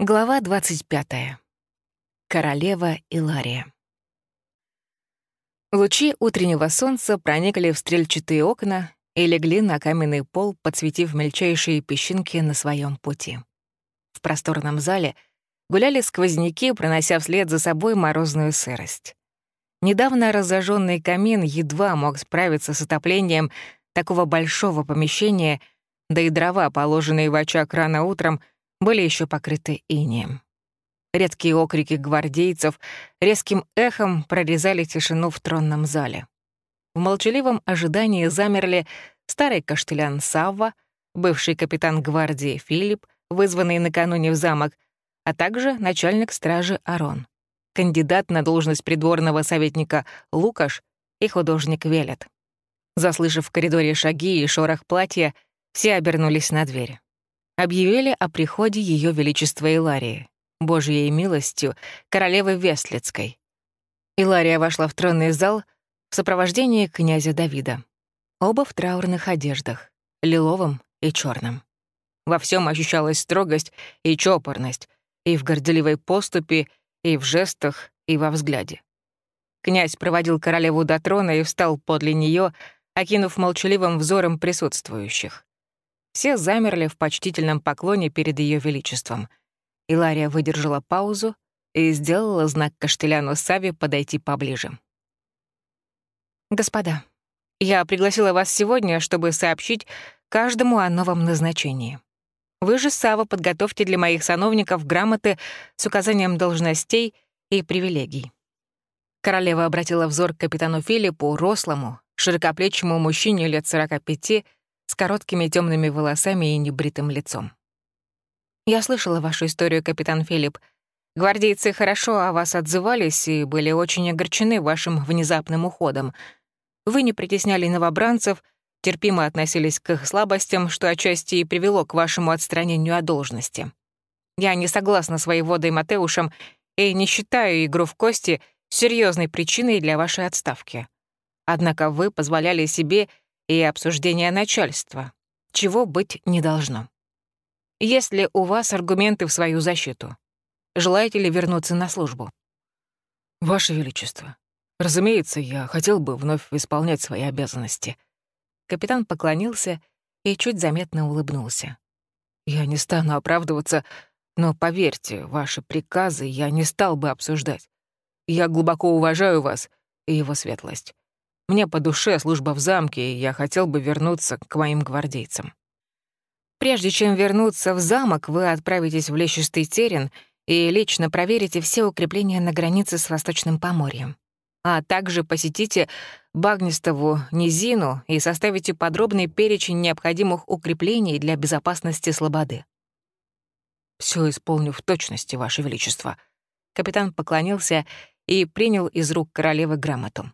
Глава 25. Королева Илария. Лучи утреннего солнца проникли в стрельчатые окна и легли на каменный пол, подсветив мельчайшие песчинки на своем пути. В просторном зале гуляли сквозняки, пронося вслед за собой морозную сырость. Недавно разожженный камин едва мог справиться с отоплением такого большого помещения, да и дрова, положенные в очаг рано утром — были еще покрыты инеем. Редкие окрики гвардейцев резким эхом прорезали тишину в тронном зале. В молчаливом ожидании замерли старый каштелян Савва, бывший капитан гвардии Филипп, вызванный накануне в замок, а также начальник стражи Арон, кандидат на должность придворного советника Лукаш и художник Велет. Заслышав в коридоре шаги и шорох платья, все обернулись на дверь объявили о приходе Ее Величества Иларии, Божьей милостью, королевы Вестлицкой. Илария вошла в тронный зал в сопровождении князя Давида. Оба в траурных одеждах, лиловом и черном. Во всем ощущалась строгость и чопорность, и в горделивой поступе, и в жестах, и во взгляде. Князь проводил королеву до трона и встал подле нее, окинув молчаливым взором присутствующих. Все замерли в почтительном поклоне перед Ее Величеством. Илария выдержала паузу и сделала знак Каштеляну Сави подойти поближе. «Господа, я пригласила вас сегодня, чтобы сообщить каждому о новом назначении. Вы же, Сава, подготовьте для моих сановников грамоты с указанием должностей и привилегий». Королева обратила взор к капитану Филиппу, рослому, широкоплечему мужчине лет 45, с короткими темными волосами и небритым лицом. «Я слышала вашу историю, капитан Филипп. Гвардейцы хорошо о вас отзывались и были очень огорчены вашим внезапным уходом. Вы не притесняли новобранцев, терпимо относились к их слабостям, что отчасти и привело к вашему отстранению от должности. Я не согласна с воеводой Матеушем и не считаю игру в кости серьезной причиной для вашей отставки. Однако вы позволяли себе и обсуждение начальства, чего быть не должно. Есть ли у вас аргументы в свою защиту? Желаете ли вернуться на службу? Ваше Величество, разумеется, я хотел бы вновь исполнять свои обязанности. Капитан поклонился и чуть заметно улыбнулся. Я не стану оправдываться, но поверьте, ваши приказы я не стал бы обсуждать. Я глубоко уважаю вас и его светлость. Мне по душе служба в замке, и я хотел бы вернуться к моим гвардейцам. Прежде чем вернуться в замок, вы отправитесь в Лещистый терен и лично проверите все укрепления на границе с Восточным Поморьем. А также посетите Багнистову низину и составите подробный перечень необходимых укреплений для безопасности Слободы. Все исполню в точности, Ваше Величество». Капитан поклонился и принял из рук королевы грамоту.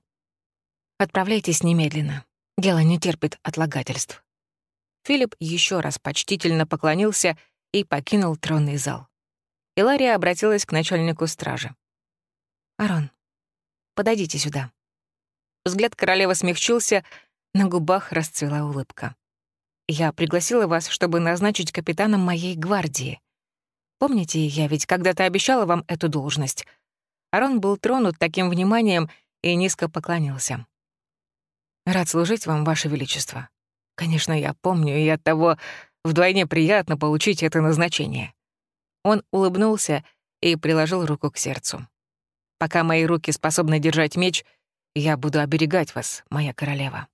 Отправляйтесь немедленно. Дело не терпит отлагательств». Филипп еще раз почтительно поклонился и покинул тронный зал. Илария обратилась к начальнику стражи. «Арон, подойдите сюда». Взгляд королевы смягчился, на губах расцвела улыбка. «Я пригласила вас, чтобы назначить капитаном моей гвардии. Помните, я ведь когда-то обещала вам эту должность?» Арон был тронут таким вниманием и низко поклонился. Рад служить вам, Ваше Величество. Конечно, я помню, и от того вдвойне приятно получить это назначение». Он улыбнулся и приложил руку к сердцу. «Пока мои руки способны держать меч, я буду оберегать вас, моя королева».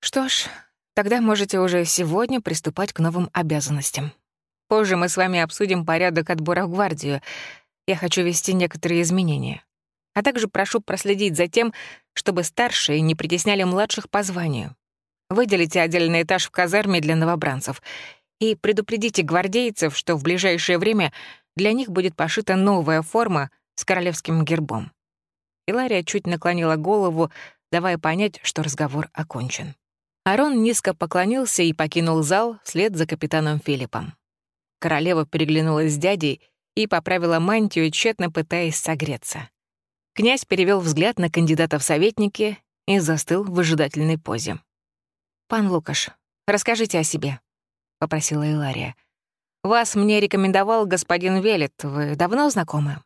«Что ж, тогда можете уже сегодня приступать к новым обязанностям. Позже мы с вами обсудим порядок отбора в гвардию. Я хочу ввести некоторые изменения а также прошу проследить за тем, чтобы старшие не притесняли младших по званию. Выделите отдельный этаж в казарме для новобранцев и предупредите гвардейцев, что в ближайшее время для них будет пошита новая форма с королевским гербом. Илария чуть наклонила голову, давая понять, что разговор окончен. Арон низко поклонился и покинул зал вслед за капитаном Филиппом. Королева переглянулась с дядей и поправила мантию, тщетно пытаясь согреться. Князь перевел взгляд на кандидата в советники и застыл в выжидательной позе. «Пан Лукаш, расскажите о себе», — попросила Илария. «Вас мне рекомендовал господин Велет. Вы давно знакомы?»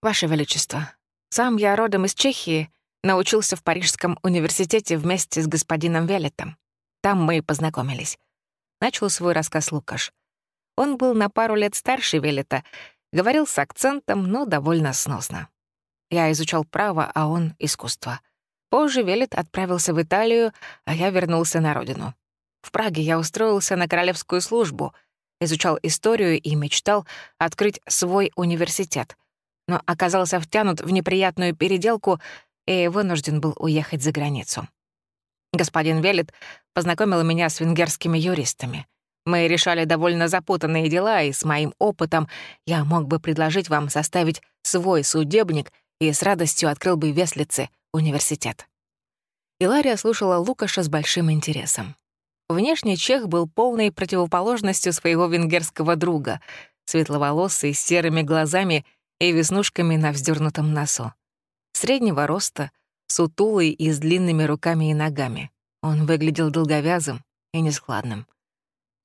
«Ваше Величество, сам я родом из Чехии, научился в Парижском университете вместе с господином Велетом. Там мы и познакомились». Начал свой рассказ Лукаш. Он был на пару лет старше Велета, говорил с акцентом, но довольно сносно. Я изучал право, а он — искусство. Позже Велет отправился в Италию, а я вернулся на родину. В Праге я устроился на королевскую службу, изучал историю и мечтал открыть свой университет, но оказался втянут в неприятную переделку и вынужден был уехать за границу. Господин Велет познакомил меня с венгерскими юристами. Мы решали довольно запутанные дела, и с моим опытом я мог бы предложить вам составить свой судебник и с радостью открыл бы в Веслице университет. Илария слушала Лукаша с большим интересом. Внешне чех был полной противоположностью своего венгерского друга, светловолосый, с серыми глазами и веснушками на вздернутом носу. Среднего роста, сутулый и с длинными руками и ногами. Он выглядел долговязым и нескладным.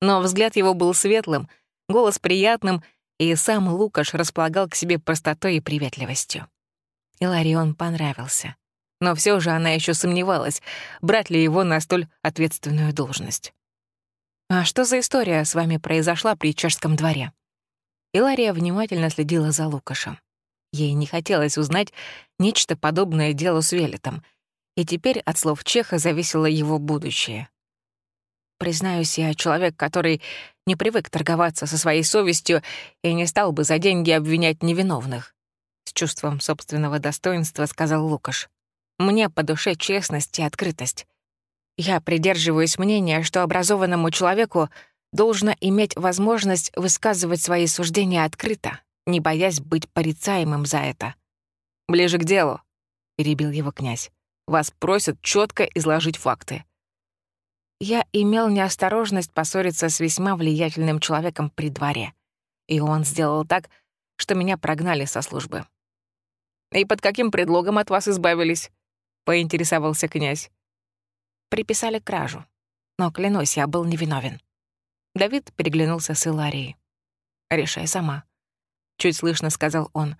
Но взгляд его был светлым, голос приятным, и сам Лукаш располагал к себе простотой и приветливостью. Иларион понравился. Но все же она еще сомневалась, брать ли его на столь ответственную должность. «А что за история с вами произошла при чешском дворе?» Илария внимательно следила за Лукашем. Ей не хотелось узнать нечто подобное делу с Велетом, и теперь от слов Чеха зависело его будущее. Признаюсь, я человек, который не привык торговаться со своей совестью и не стал бы за деньги обвинять невиновных. С чувством собственного достоинства сказал Лукаш. Мне по душе честность и открытость. Я придерживаюсь мнения, что образованному человеку должно иметь возможность высказывать свои суждения открыто, не боясь быть порицаемым за это. «Ближе к делу», — перебил его князь. «Вас просят четко изложить факты я имел неосторожность поссориться с весьма влиятельным человеком при дворе. И он сделал так, что меня прогнали со службы. «И под каким предлогом от вас избавились?» — поинтересовался князь. Приписали кражу. Но, клянусь, я был невиновен. Давид переглянулся с Иларией. «Решай сама», — чуть слышно сказал он.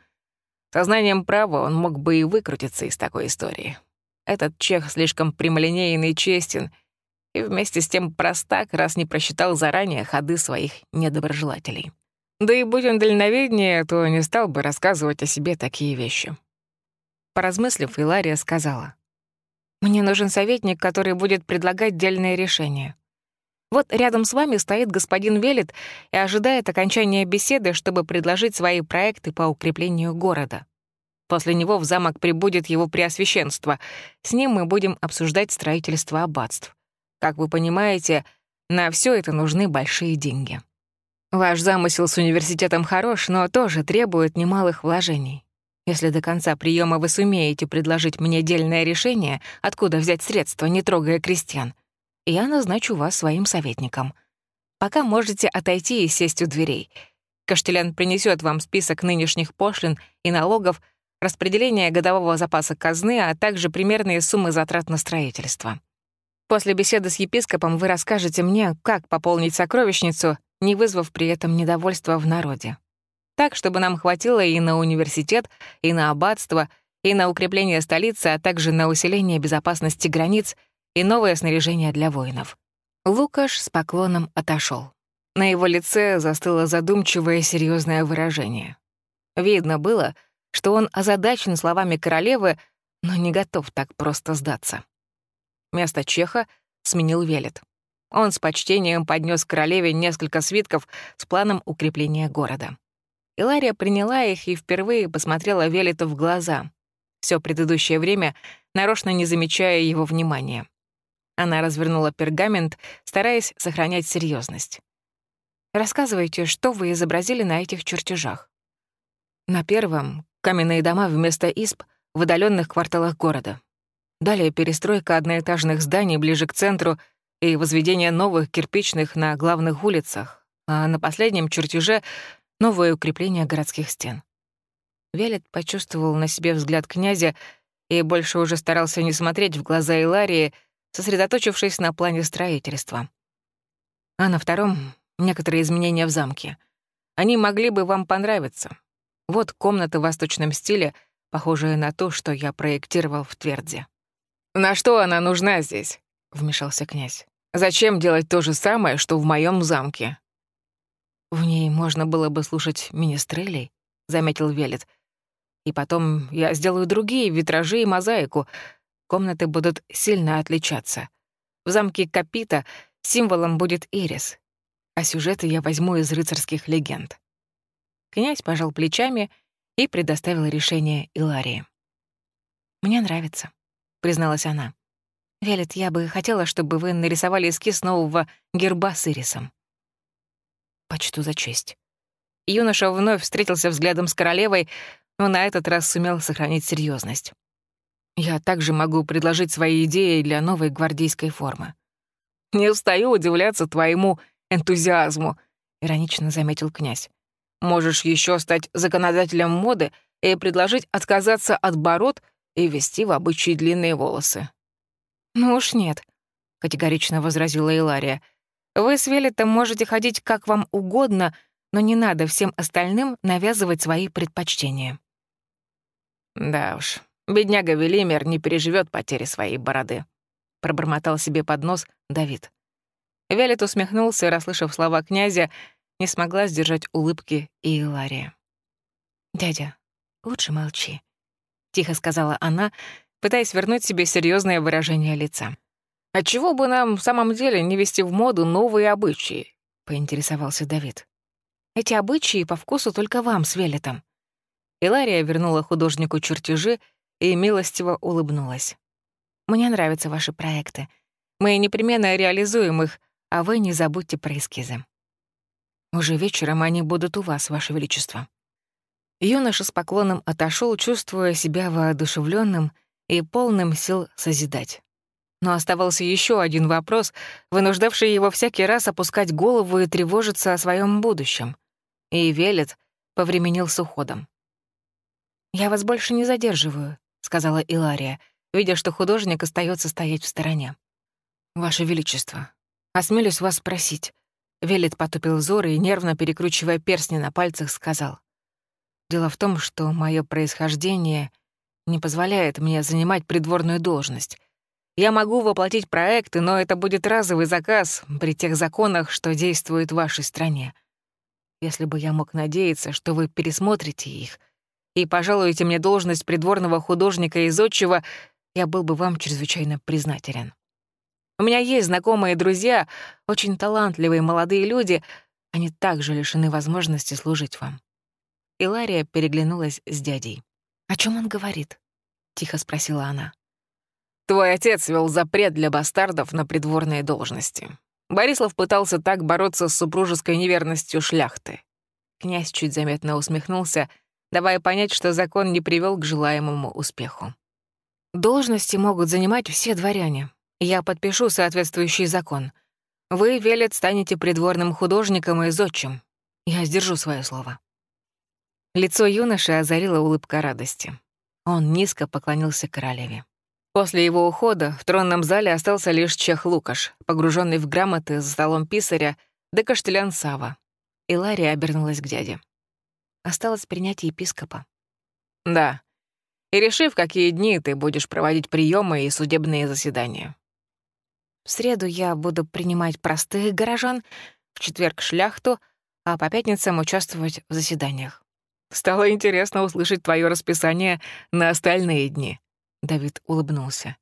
Сознанием права он мог бы и выкрутиться из такой истории. Этот чех слишком прямолинейный и честен — и вместе с тем простак, раз не просчитал заранее ходы своих недоброжелателей. Да и будь он дальновиднее, то не стал бы рассказывать о себе такие вещи. Поразмыслив, Илария сказала, «Мне нужен советник, который будет предлагать дельные решения. Вот рядом с вами стоит господин Велет и ожидает окончания беседы, чтобы предложить свои проекты по укреплению города. После него в замок прибудет его преосвященство. С ним мы будем обсуждать строительство аббатств. Как вы понимаете, на все это нужны большие деньги. Ваш замысел с университетом хорош, но тоже требует немалых вложений. Если до конца приема вы сумеете предложить мне дельное решение, откуда взять средства, не трогая крестьян, я назначу вас своим советником. Пока можете отойти и сесть у дверей. Каштелян принесет вам список нынешних пошлин и налогов, распределение годового запаса казны, а также примерные суммы затрат на строительство. После беседы с епископом вы расскажете мне, как пополнить сокровищницу, не вызвав при этом недовольства в народе. Так, чтобы нам хватило и на университет, и на аббатство, и на укрепление столицы, а также на усиление безопасности границ и новое снаряжение для воинов. Лукаш с поклоном отошел. На его лице застыло задумчивое серьезное выражение. Видно было, что он озадачен словами королевы, но не готов так просто сдаться. Место Чеха сменил Велет. Он с почтением поднес королеве несколько свитков с планом укрепления города. Илария приняла их и впервые посмотрела Велету в глаза. Все предыдущее время нарочно не замечая его внимания. Она развернула пергамент, стараясь сохранять серьезность. «Рассказывайте, что вы изобразили на этих чертежах?» На первом — каменные дома вместо исп в удаленных кварталах города. Далее перестройка одноэтажных зданий ближе к центру и возведение новых кирпичных на главных улицах, а на последнем чертеже — новое укрепление городских стен. Велет почувствовал на себе взгляд князя и больше уже старался не смотреть в глаза Иларии, сосредоточившись на плане строительства. А на втором — некоторые изменения в замке. Они могли бы вам понравиться. Вот комната в восточном стиле, похожая на ту, что я проектировал в Тверде». «На что она нужна здесь?» — вмешался князь. «Зачем делать то же самое, что в моем замке?» «В ней можно было бы слушать министрелей», — заметил Велет. «И потом я сделаю другие витражи и мозаику. Комнаты будут сильно отличаться. В замке Капита символом будет ирис, а сюжеты я возьму из рыцарских легенд. Князь пожал плечами и предоставил решение Иларии. «Мне нравится», — призналась она. «Велет, я бы хотела, чтобы вы нарисовали эскиз нового герба с ирисом». «Почту за честь». Юноша вновь встретился взглядом с королевой, но на этот раз сумел сохранить серьезность. «Я также могу предложить свои идеи для новой гвардейской формы». «Не устаю удивляться твоему энтузиазму», — иронично заметил князь. «Можешь еще стать законодателем моды и предложить отказаться от бород и ввести в обычаи длинные волосы». «Ну уж нет», — категорично возразила Илария. «Вы с Велитом можете ходить как вам угодно, но не надо всем остальным навязывать свои предпочтения». «Да уж, бедняга Велимер не переживет потери своей бороды», — пробормотал себе под нос Давид. Вялет усмехнулся расслышав слова князя, не смогла сдержать улыбки и Илария. «Дядя, лучше молчи», — тихо сказала она, пытаясь вернуть себе серьезное выражение лица. «А чего бы нам в самом деле не вести в моду новые обычаи?» — поинтересовался Давид. «Эти обычаи по вкусу только вам с Велетом». Илария вернула художнику чертежи и милостиво улыбнулась. «Мне нравятся ваши проекты. Мы непременно реализуем их, а вы не забудьте про эскизы. Уже вечером они будут у вас, Ваше Величество». Юноша с поклоном отошел, чувствуя себя воодушевленным и полным сил созидать. Но оставался еще один вопрос, вынуждавший его всякий раз опускать голову и тревожиться о своем будущем. И Велет повременил с уходом. «Я вас больше не задерживаю», — сказала Илария, видя, что художник остается стоять в стороне. «Ваше Величество, осмелюсь вас спросить». Велет потупил взор и, нервно перекручивая перстни на пальцах, сказал. «Дело в том, что мое происхождение не позволяет мне занимать придворную должность. Я могу воплотить проекты, но это будет разовый заказ при тех законах, что действуют в вашей стране. Если бы я мог надеяться, что вы пересмотрите их и пожалуете мне должность придворного художника из отчего, я был бы вам чрезвычайно признателен. У меня есть знакомые друзья, очень талантливые молодые люди, они также лишены возможности служить вам». Илария переглянулась с дядей. «О чем он говорит?» — тихо спросила она. «Твой отец вел запрет для бастардов на придворные должности. Борислав пытался так бороться с супружеской неверностью шляхты». Князь чуть заметно усмехнулся, давая понять, что закон не привел к желаемому успеху. «Должности могут занимать все дворяне. Я подпишу соответствующий закон. Вы, Велет, станете придворным художником и зодчим. Я сдержу свое слово». Лицо юноши озарила улыбка радости. Он низко поклонился королеве. После его ухода в тронном зале остался лишь чех Лукаш, погруженный в грамоты за столом писаря, да каштелян Сава. И Лария обернулась к дяде. Осталось принять епископа. «Да. И решив, какие дни ты будешь проводить приемы и судебные заседания. В среду я буду принимать простых горожан, в четверг — шляхту, а по пятницам участвовать в заседаниях. «Стало интересно услышать твое расписание на остальные дни», — Давид улыбнулся.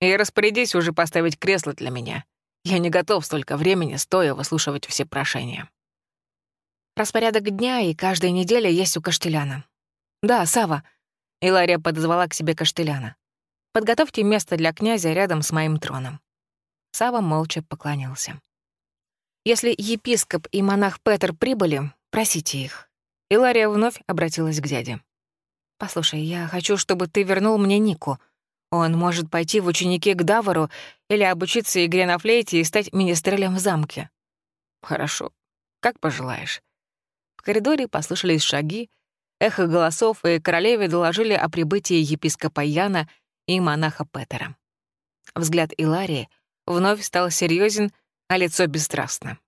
«И распорядись уже поставить кресло для меня. Я не готов столько времени стоя выслушивать все прошения». Распорядок дня и каждой недели есть у Каштеляна. «Да, Сава. Илария подозвала к себе Каштеляна. «Подготовьте место для князя рядом с моим троном». Сава молча поклонился. «Если епископ и монах Петр прибыли, просите их». Илария вновь обратилась к дяде. «Послушай, я хочу, чтобы ты вернул мне Нику. Он может пойти в ученики к Давару или обучиться игре на флейте и стать министрелем в замке». «Хорошо, как пожелаешь». В коридоре послышались шаги, эхо голосов, и королеве доложили о прибытии епископа Яна и монаха Петера. Взгляд Иларии — вновь стал серьезен, а лицо бесстрастно.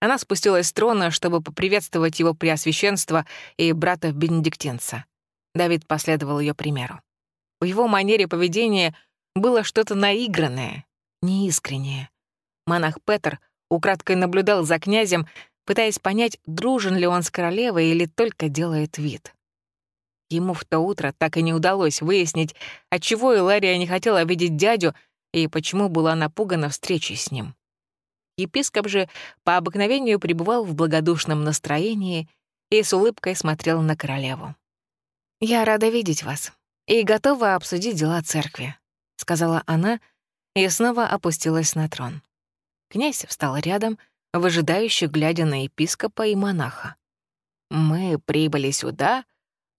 Она спустилась с трона, чтобы поприветствовать его преосвященство и брата-бенедиктинца. Давид последовал ее примеру. В его манере поведения было что-то наигранное, неискреннее. Монах Петр украдкой наблюдал за князем, пытаясь понять, дружен ли он с королевой или только делает вид. Ему в то утро так и не удалось выяснить, отчего Илария не хотела видеть дядю и почему была напугана встречей с ним. Епископ же по обыкновению пребывал в благодушном настроении и с улыбкой смотрел на королеву. «Я рада видеть вас и готова обсудить дела церкви», — сказала она и снова опустилась на трон. Князь встал рядом, выжидающе глядя на епископа и монаха. «Мы прибыли сюда,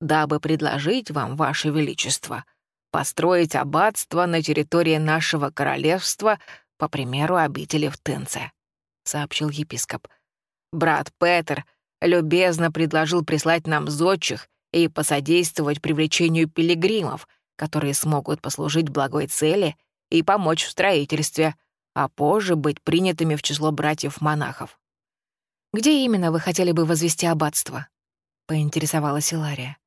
дабы предложить вам, Ваше Величество, построить аббатство на территории нашего королевства по примеру обители в Тынце», — сообщил епископ. «Брат Петер любезно предложил прислать нам зодчих и посодействовать привлечению пилигримов, которые смогут послужить благой цели и помочь в строительстве, а позже быть принятыми в число братьев-монахов. «Где именно вы хотели бы возвести аббатство?» — поинтересовалась Илария.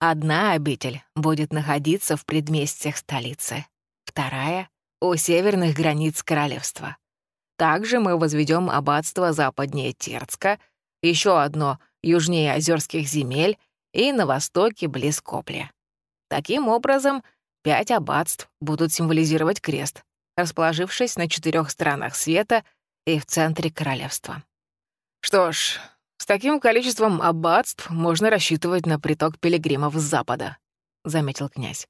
«Одна обитель будет находиться в предместьях столицы, вторая — у северных границ королевства. Также мы возведем аббатство западнее Терцка, еще одно южнее Озерских земель и на востоке близ Копли. Таким образом, пять аббатств будут символизировать крест, расположившись на четырех сторонах света и в центре королевства. Что ж, с таким количеством аббатств можно рассчитывать на приток пилигримов с запада, заметил князь.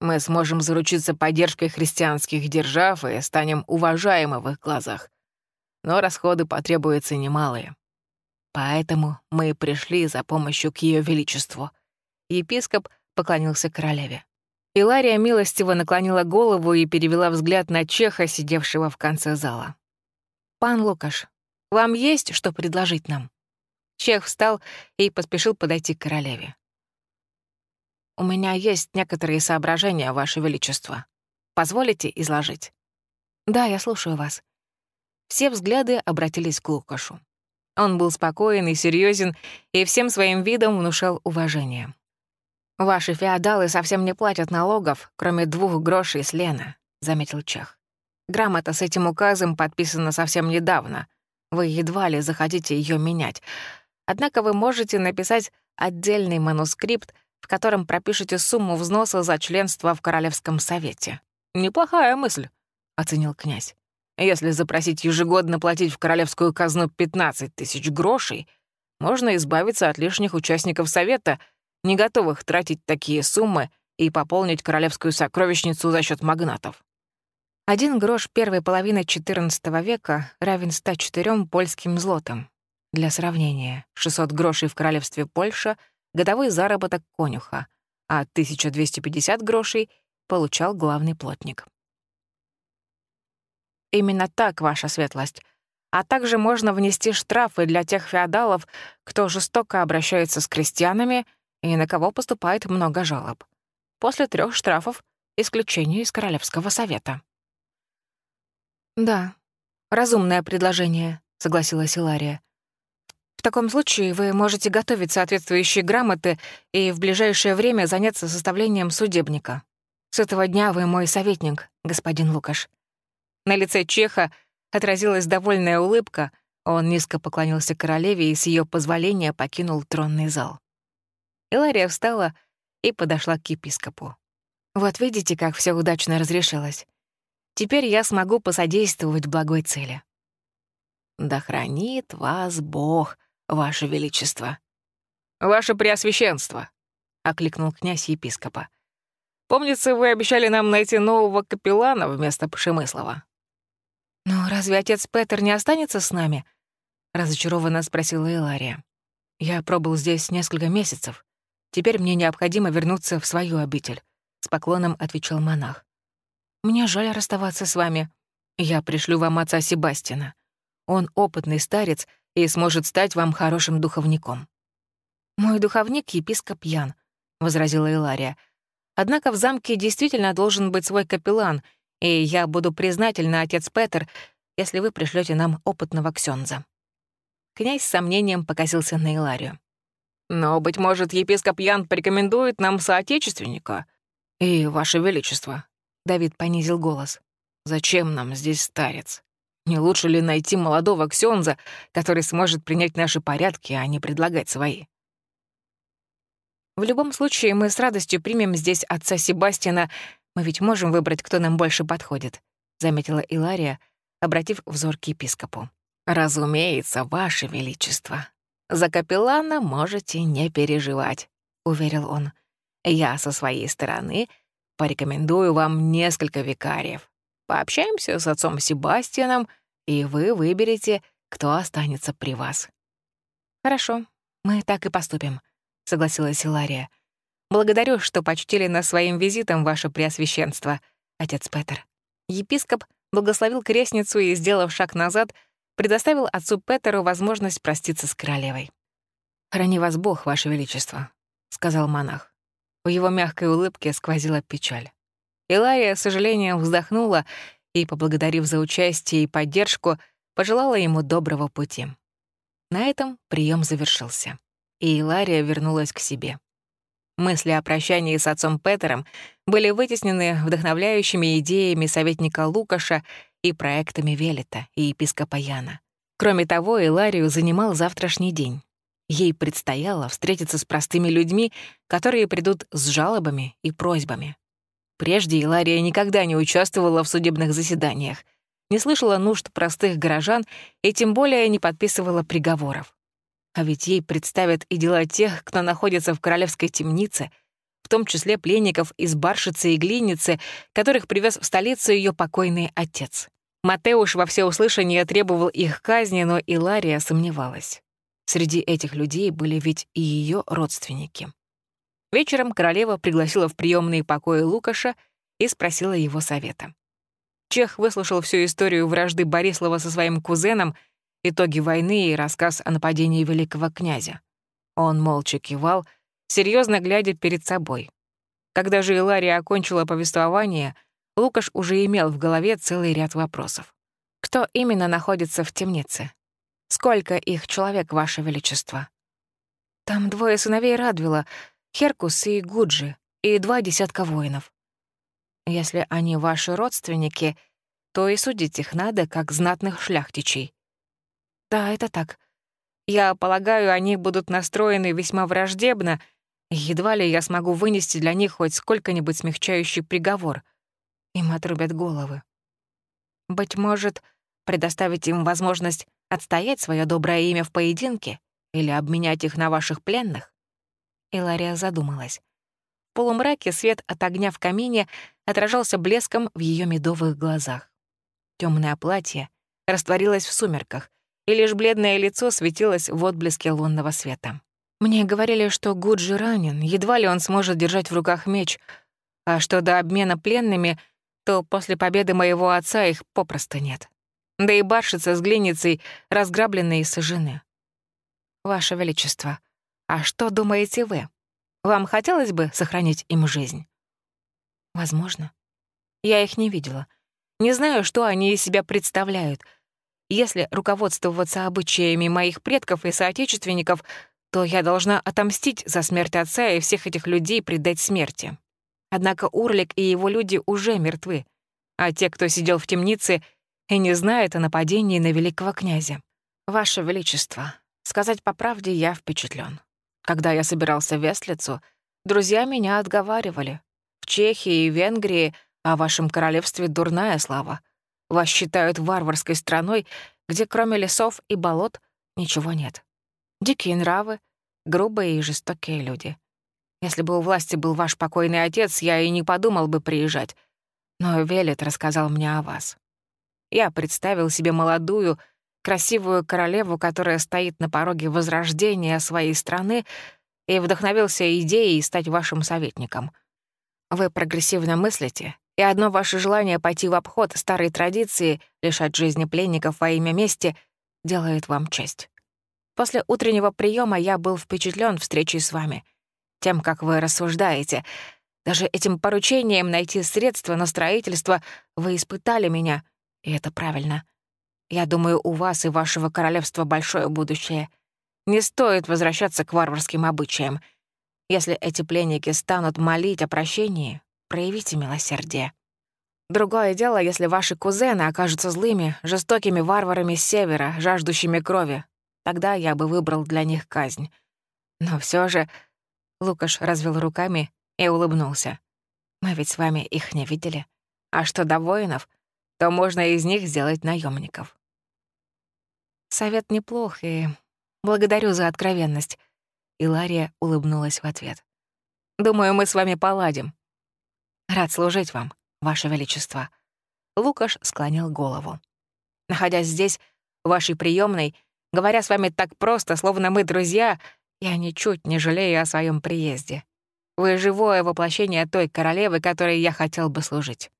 Мы сможем заручиться поддержкой христианских держав и станем уважаемы в их глазах. Но расходы потребуются немалые. Поэтому мы пришли за помощью к Ее Величеству. Епископ поклонился королеве. Илария милостиво наклонила голову и перевела взгляд на Чеха, сидевшего в конце зала. «Пан Лукаш, вам есть что предложить нам?» Чех встал и поспешил подойти к королеве. «У меня есть некоторые соображения, Ваше Величество. Позволите изложить?» «Да, я слушаю вас». Все взгляды обратились к Лукашу. Он был спокоен и серьезен, и всем своим видом внушал уважение. «Ваши феодалы совсем не платят налогов, кроме двух грошей с Лена», — заметил Чех. «Грамота с этим указом подписана совсем недавно. Вы едва ли захотите ее менять. Однако вы можете написать отдельный манускрипт, в котором пропишете сумму взноса за членство в Королевском совете». «Неплохая мысль», — оценил князь. «Если запросить ежегодно платить в королевскую казну 15 тысяч грошей, можно избавиться от лишних участников совета — не готовых тратить такие суммы и пополнить королевскую сокровищницу за счет магнатов. Один грош первой половины XIV века равен 104 польским злотам. Для сравнения, 600 грошей в королевстве Польша — годовой заработок конюха, а 1250 грошей получал главный плотник. Именно так, ваша светлость. А также можно внести штрафы для тех феодалов, кто жестоко обращается с крестьянами — и на кого поступает много жалоб. После трех штрафов — исключение из Королевского совета. «Да, разумное предложение», — согласилась Илария. «В таком случае вы можете готовить соответствующие грамоты и в ближайшее время заняться составлением судебника. С этого дня вы мой советник, господин Лукаш». На лице Чеха отразилась довольная улыбка, он низко поклонился королеве и с ее позволения покинул тронный зал. Илария встала и подошла к епископу. «Вот видите, как все удачно разрешилось. Теперь я смогу посодействовать благой цели». «Да хранит вас Бог, Ваше Величество». «Ваше Преосвященство», — окликнул князь епископа. «Помнится, вы обещали нам найти нового капеллана вместо Пшемыслова». «Но разве отец Петер не останется с нами?» — разочарованно спросила Илария. «Я пробыл здесь несколько месяцев. Теперь мне необходимо вернуться в свою обитель», — с поклоном отвечал монах. «Мне жаль расставаться с вами. Я пришлю вам отца Себастина. Он опытный старец и сможет стать вам хорошим духовником». «Мой духовник — епископ Ян», — возразила Илария. «Однако в замке действительно должен быть свой капеллан, и я буду признательна, отец Петер, если вы пришлете нам опытного ксёнза». Князь с сомнением покосился на Иларию. «Но, быть может, епископ Ян порекомендует нам соотечественника. И, Ваше Величество», — Давид понизил голос, — «зачем нам здесь старец? Не лучше ли найти молодого ксёнза, который сможет принять наши порядки, а не предлагать свои?» В любом случае, мы с радостью примем здесь отца Себастьяна. Мы ведь можем выбрать, кто нам больше подходит», — заметила Илария, обратив взор к епископу. «Разумеется, Ваше Величество. За капеллана можете не переживать», — уверил он. «Я со своей стороны порекомендую вам несколько викариев. Пообщаемся с отцом Себастьяном, и вы выберете, кто останется при вас». «Хорошо, мы так и поступим», — согласилась Илария. «Благодарю, что почтили нас своим визитом, ваше преосвященство, отец Петер». Епископ благословил крестницу и, сделав шаг назад, предоставил отцу Петеру возможность проститься с королевой. «Храни вас Бог, ваше величество», — сказал монах. В его мягкой улыбке сквозила печаль. Илария с сожалением вздохнула и, поблагодарив за участие и поддержку, пожелала ему доброго пути. На этом прием завершился и Илария вернулась к себе. Мысли о прощании с отцом Петером были вытеснены вдохновляющими идеями советника Лукаша и проектами Велета и епископа Яна. Кроме того, Иларию занимал завтрашний день. Ей предстояло встретиться с простыми людьми, которые придут с жалобами и просьбами. Прежде Илария никогда не участвовала в судебных заседаниях, не слышала нужд простых горожан и тем более не подписывала приговоров. А ведь ей представят и дела тех, кто находится в королевской темнице, в том числе пленников из Баршицы и Глиницы, которых привез в столицу ее покойный отец. Матеуш во всеуслышание требовал их казни, но Илария сомневалась. Среди этих людей были ведь и ее родственники. Вечером королева пригласила в приемные покои Лукаша и спросила его совета. Чех выслушал всю историю вражды Борислава со своим кузеном — итоги войны и рассказ о нападении великого князя. Он молча кивал, серьезно глядя перед собой. Когда же Илария окончила повествование, Лукаш уже имел в голове целый ряд вопросов. «Кто именно находится в темнице? Сколько их человек, Ваше Величество?» «Там двое сыновей Радвила, Херкус и Гуджи, и два десятка воинов. Если они ваши родственники, то и судить их надо, как знатных шляхтичей. Да, это так. Я полагаю, они будут настроены весьма враждебно, едва ли я смогу вынести для них хоть сколько-нибудь смягчающий приговор. Им отрубят головы. Быть может, предоставить им возможность отстоять свое доброе имя в поединке или обменять их на ваших пленных? Илария задумалась. В полумраке свет от огня в камине отражался блеском в ее медовых глазах. Темное платье растворилось в сумерках, и лишь бледное лицо светилось в отблеске лунного света. Мне говорили, что Гуджи ранен, едва ли он сможет держать в руках меч, а что до обмена пленными, то после победы моего отца их попросту нет. Да и баршица с глиницей разграблены и сожжены. Ваше Величество, а что думаете вы? Вам хотелось бы сохранить им жизнь? Возможно. Я их не видела. Не знаю, что они из себя представляют — если руководствоваться обычаями моих предков и соотечественников, то я должна отомстить за смерть отца и всех этих людей предать смерти. Однако Урлик и его люди уже мертвы, а те, кто сидел в темнице, и не знают о нападении на великого князя. Ваше Величество, сказать по правде, я впечатлен. Когда я собирался в Вестлицу, друзья меня отговаривали. В Чехии и Венгрии о вашем королевстве дурная слава. Вас считают варварской страной, где кроме лесов и болот ничего нет. Дикие нравы, грубые и жестокие люди. Если бы у власти был ваш покойный отец, я и не подумал бы приезжать. Но Велет рассказал мне о вас. Я представил себе молодую, красивую королеву, которая стоит на пороге возрождения своей страны, и вдохновился идеей стать вашим советником. Вы прогрессивно мыслите и одно ваше желание пойти в обход старой традиции, лишать жизни пленников во имя мести, делает вам честь. После утреннего приема я был впечатлен встречей с вами, тем, как вы рассуждаете. Даже этим поручением найти средства на строительство вы испытали меня, и это правильно. Я думаю, у вас и вашего королевства большое будущее. Не стоит возвращаться к варварским обычаям. Если эти пленники станут молить о прощении, проявите милосердие. Другое дело, если ваши кузены окажутся злыми, жестокими варварами с севера, жаждущими крови. Тогда я бы выбрал для них казнь. Но все же... Лукаш развел руками и улыбнулся. Мы ведь с вами их не видели. А что до воинов, то можно из них сделать наемников. Совет неплох, и благодарю за откровенность. Илария улыбнулась в ответ. Думаю, мы с вами поладим. Рад служить вам. Ваше Величество». Лукаш склонил голову. «Находясь здесь, в вашей приемной, говоря с вами так просто, словно мы друзья, я ничуть не жалею о своем приезде. Вы живое воплощение той королевы, которой я хотел бы служить».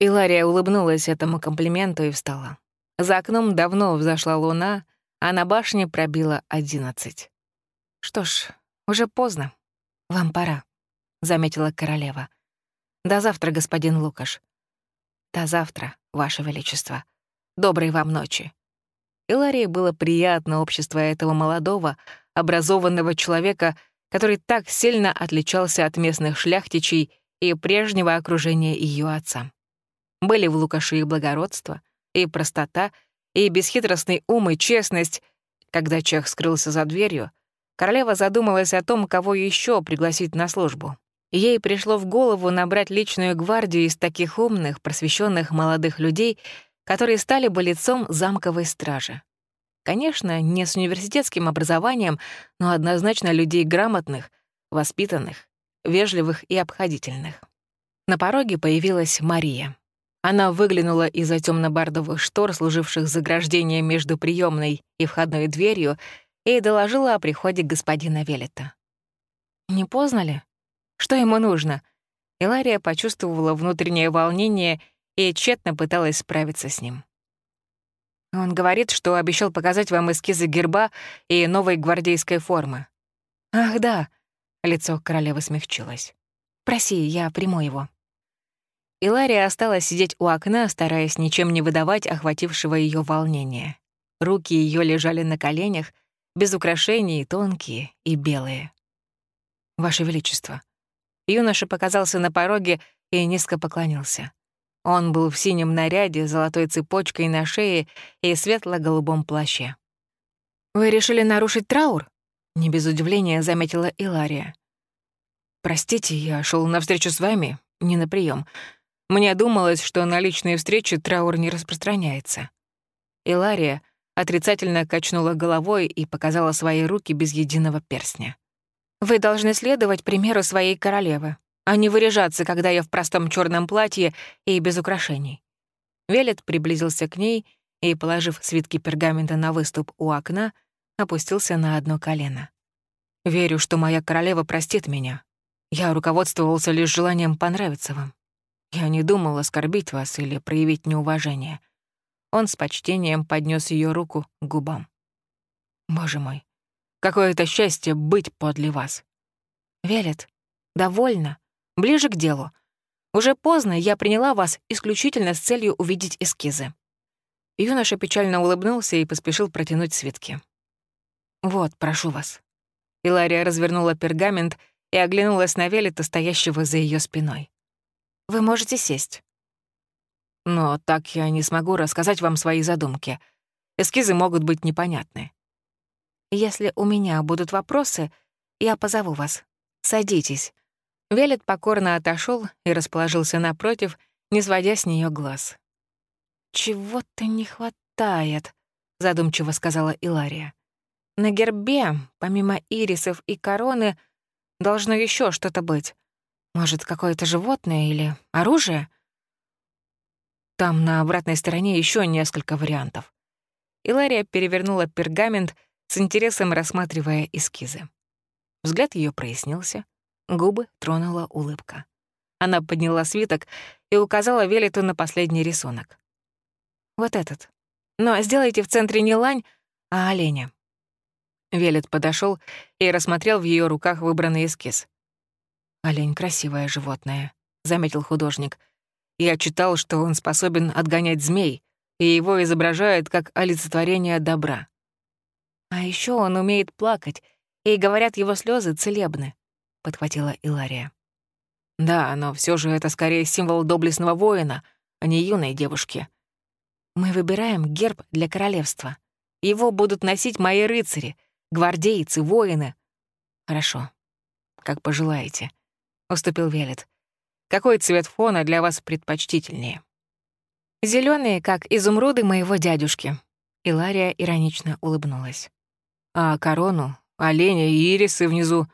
Илария улыбнулась этому комплименту и встала. За окном давно взошла луна, а на башне пробило одиннадцать. «Что ж, уже поздно. Вам пора», — заметила королева. До завтра, господин Лукаш. До завтра, Ваше Величество. Доброй вам ночи. Иларии было приятно общество этого молодого, образованного человека, который так сильно отличался от местных шляхтичей и прежнего окружения ее отца. Были в Лукаше и благородство, и простота, и бесхитростный ум, и честность. Когда Чех скрылся за дверью, королева задумалась о том, кого еще пригласить на службу. Ей пришло в голову набрать личную гвардию из таких умных, просвещенных молодых людей, которые стали бы лицом замковой стражи. Конечно, не с университетским образованием, но однозначно людей грамотных, воспитанных, вежливых и обходительных. На пороге появилась Мария. Она выглянула из-за темно-бардовых штор, служивших заграждением между приемной и входной дверью, и доложила о приходе господина Велета. «Не поздно ли?» Что ему нужно? Илария почувствовала внутреннее волнение и тщетно пыталась справиться с ним. Он говорит, что обещал показать вам эскизы герба и новой гвардейской формы. «Ах, да», — лицо королевы смягчилось. «Проси, я приму его». Илария осталась сидеть у окна, стараясь ничем не выдавать охватившего ее волнения. Руки ее лежали на коленях, без украшений, тонкие и белые. «Ваше Величество», Юноша показался на пороге и низко поклонился. Он был в синем наряде, золотой цепочкой на шее и светло-голубом плаще. «Вы решили нарушить траур?» — не без удивления заметила Илария. «Простите, я шел навстречу с вами, не на прием. Мне думалось, что на личные встречи траур не распространяется». Илария отрицательно качнула головой и показала свои руки без единого перстня. Вы должны следовать примеру своей королевы, а не выряжаться, когда я в простом черном платье и без украшений». Велет приблизился к ней и, положив свитки пергамента на выступ у окна, опустился на одно колено. «Верю, что моя королева простит меня. Я руководствовался лишь желанием понравиться вам. Я не думал оскорбить вас или проявить неуважение». Он с почтением поднес ее руку к губам. «Боже мой, Какое это счастье быть подле вас. Велет, довольно. Ближе к делу. Уже поздно я приняла вас исключительно с целью увидеть эскизы. Юноша печально улыбнулся и поспешил протянуть свитки. «Вот, прошу вас». Илария развернула пергамент и оглянулась на Велета, стоящего за ее спиной. «Вы можете сесть». «Но так я не смогу рассказать вам свои задумки. Эскизы могут быть непонятны. Если у меня будут вопросы, я позову вас. Садитесь». Велет покорно отошел и расположился напротив, не сводя с нее глаз. «Чего-то не хватает», — задумчиво сказала Илария. «На гербе, помимо ирисов и короны, должно еще что-то быть. Может, какое-то животное или оружие?» Там на обратной стороне еще несколько вариантов. Илария перевернула пергамент — с интересом рассматривая эскизы. Взгляд ее прояснился, губы тронула улыбка. Она подняла свиток и указала Велиту на последний рисунок. «Вот этот. Но сделайте в центре не лань, а оленя». Велит подошел и рассмотрел в ее руках выбранный эскиз. «Олень — красивое животное», — заметил художник. «Я читал, что он способен отгонять змей, и его изображают как олицетворение добра. А еще он умеет плакать, и, говорят, его слезы целебны, — подхватила Илария. Да, но все же это скорее символ доблестного воина, а не юной девушки. Мы выбираем герб для королевства. Его будут носить мои рыцари, гвардейцы, воины. Хорошо, как пожелаете, — уступил Велет. Какой цвет фона для вас предпочтительнее? Зеленые, как изумруды моего дядюшки. Илария иронично улыбнулась. А корону, оленя и ирисы внизу?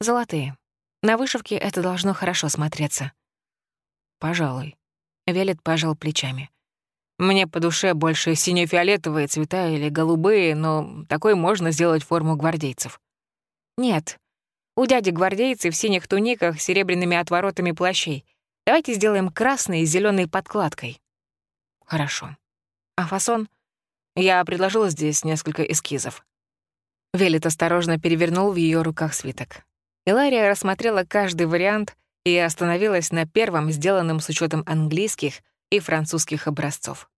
Золотые. На вышивке это должно хорошо смотреться. Пожалуй. Велет пожал плечами. Мне по душе больше сине-фиолетовые цвета или голубые, но такой можно сделать форму гвардейцев. Нет. У дяди гвардейцы в синих туниках с серебряными отворотами плащей. Давайте сделаем красный с зеленой подкладкой. Хорошо. А фасон? Я предложила здесь несколько эскизов. Велит осторожно перевернул в ее руках свиток. Илария рассмотрела каждый вариант и остановилась на первом, сделанном с учетом английских и французских образцов.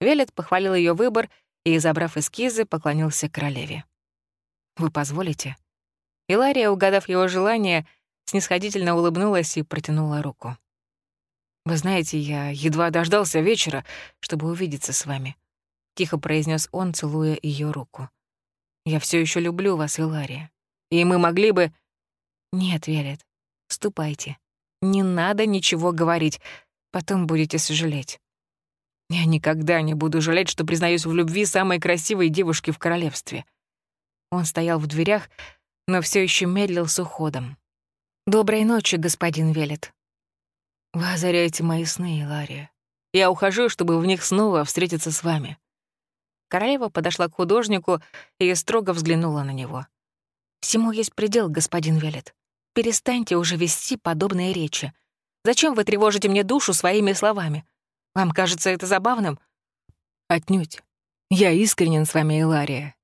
Велет похвалил ее выбор и, забрав эскизы, поклонился королеве. «Вы позволите?» Илария, угадав его желание, снисходительно улыбнулась и протянула руку. «Вы знаете, я едва дождался вечера, чтобы увидеться с вами», — тихо произнес он, целуя ее руку. «Я все еще люблю вас, Илария, и мы могли бы...» «Нет, Велет, ступайте. Не надо ничего говорить, потом будете сожалеть». «Я никогда не буду жалеть, что признаюсь в любви самой красивой девушки в королевстве». Он стоял в дверях, но все еще медлил с уходом. «Доброй ночи, господин Велет». «Вы озаряете мои сны, Илария. Я ухожу, чтобы в них снова встретиться с вами». Королева подошла к художнику и строго взглянула на него. «Всему есть предел, господин Велет. Перестаньте уже вести подобные речи. Зачем вы тревожите мне душу своими словами? Вам кажется это забавным? Отнюдь. Я искренен с вами, Илария.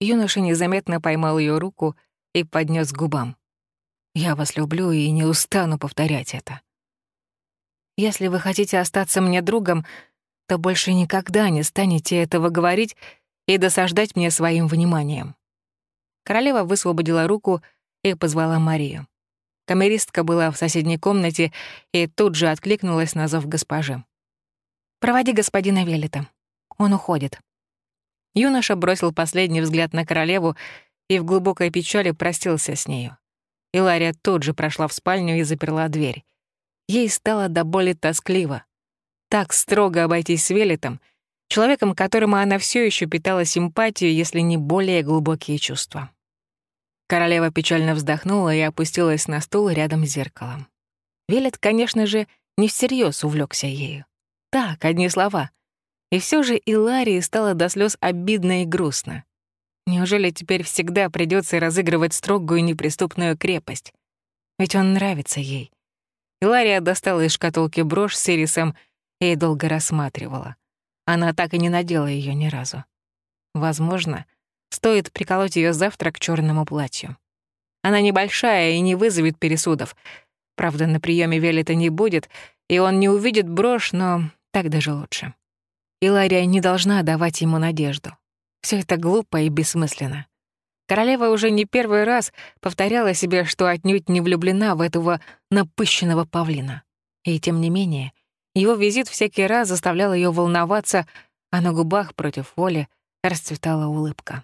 Юноша незаметно поймал ее руку и поднес к губам. Я вас люблю и не устану повторять это. Если вы хотите остаться мне другом, то больше никогда не станете этого говорить и досаждать мне своим вниманием. Королева высвободила руку и позвала Марию. Камеристка была в соседней комнате и тут же откликнулась на зов госпожи. «Проводи господина Велета. Он уходит». Юноша бросил последний взгляд на королеву и в глубокой печали простился с нею. Илария тут же прошла в спальню и заперла дверь. Ей стало до боли тоскливо. Так строго обойтись с Велетом, человеком, которому она все еще питала симпатию, если не более глубокие чувства. Королева печально вздохнула и опустилась на стул рядом с зеркалом. Велет, конечно же, не всерьез увлекся ею. Так, одни слова. И все же Иларии стало до слез обидно и грустно. Неужели теперь всегда придется разыгрывать строгую неприступную крепость? Ведь он нравится ей. Илария достала из шкатулки брошь с ирисом и долго рассматривала. Она так и не надела ее ни разу. Возможно, Стоит приколоть ее завтра к черному платью. Она небольшая и не вызовет пересудов. Правда, на приеме Велета не будет, и он не увидит брошь, но так даже лучше. Илария не должна давать ему надежду. Все это глупо и бессмысленно. Королева уже не первый раз повторяла себе, что отнюдь не влюблена в этого напыщенного павлина. И тем не менее, его визит всякий раз заставлял ее волноваться, а на губах против воли расцветала улыбка.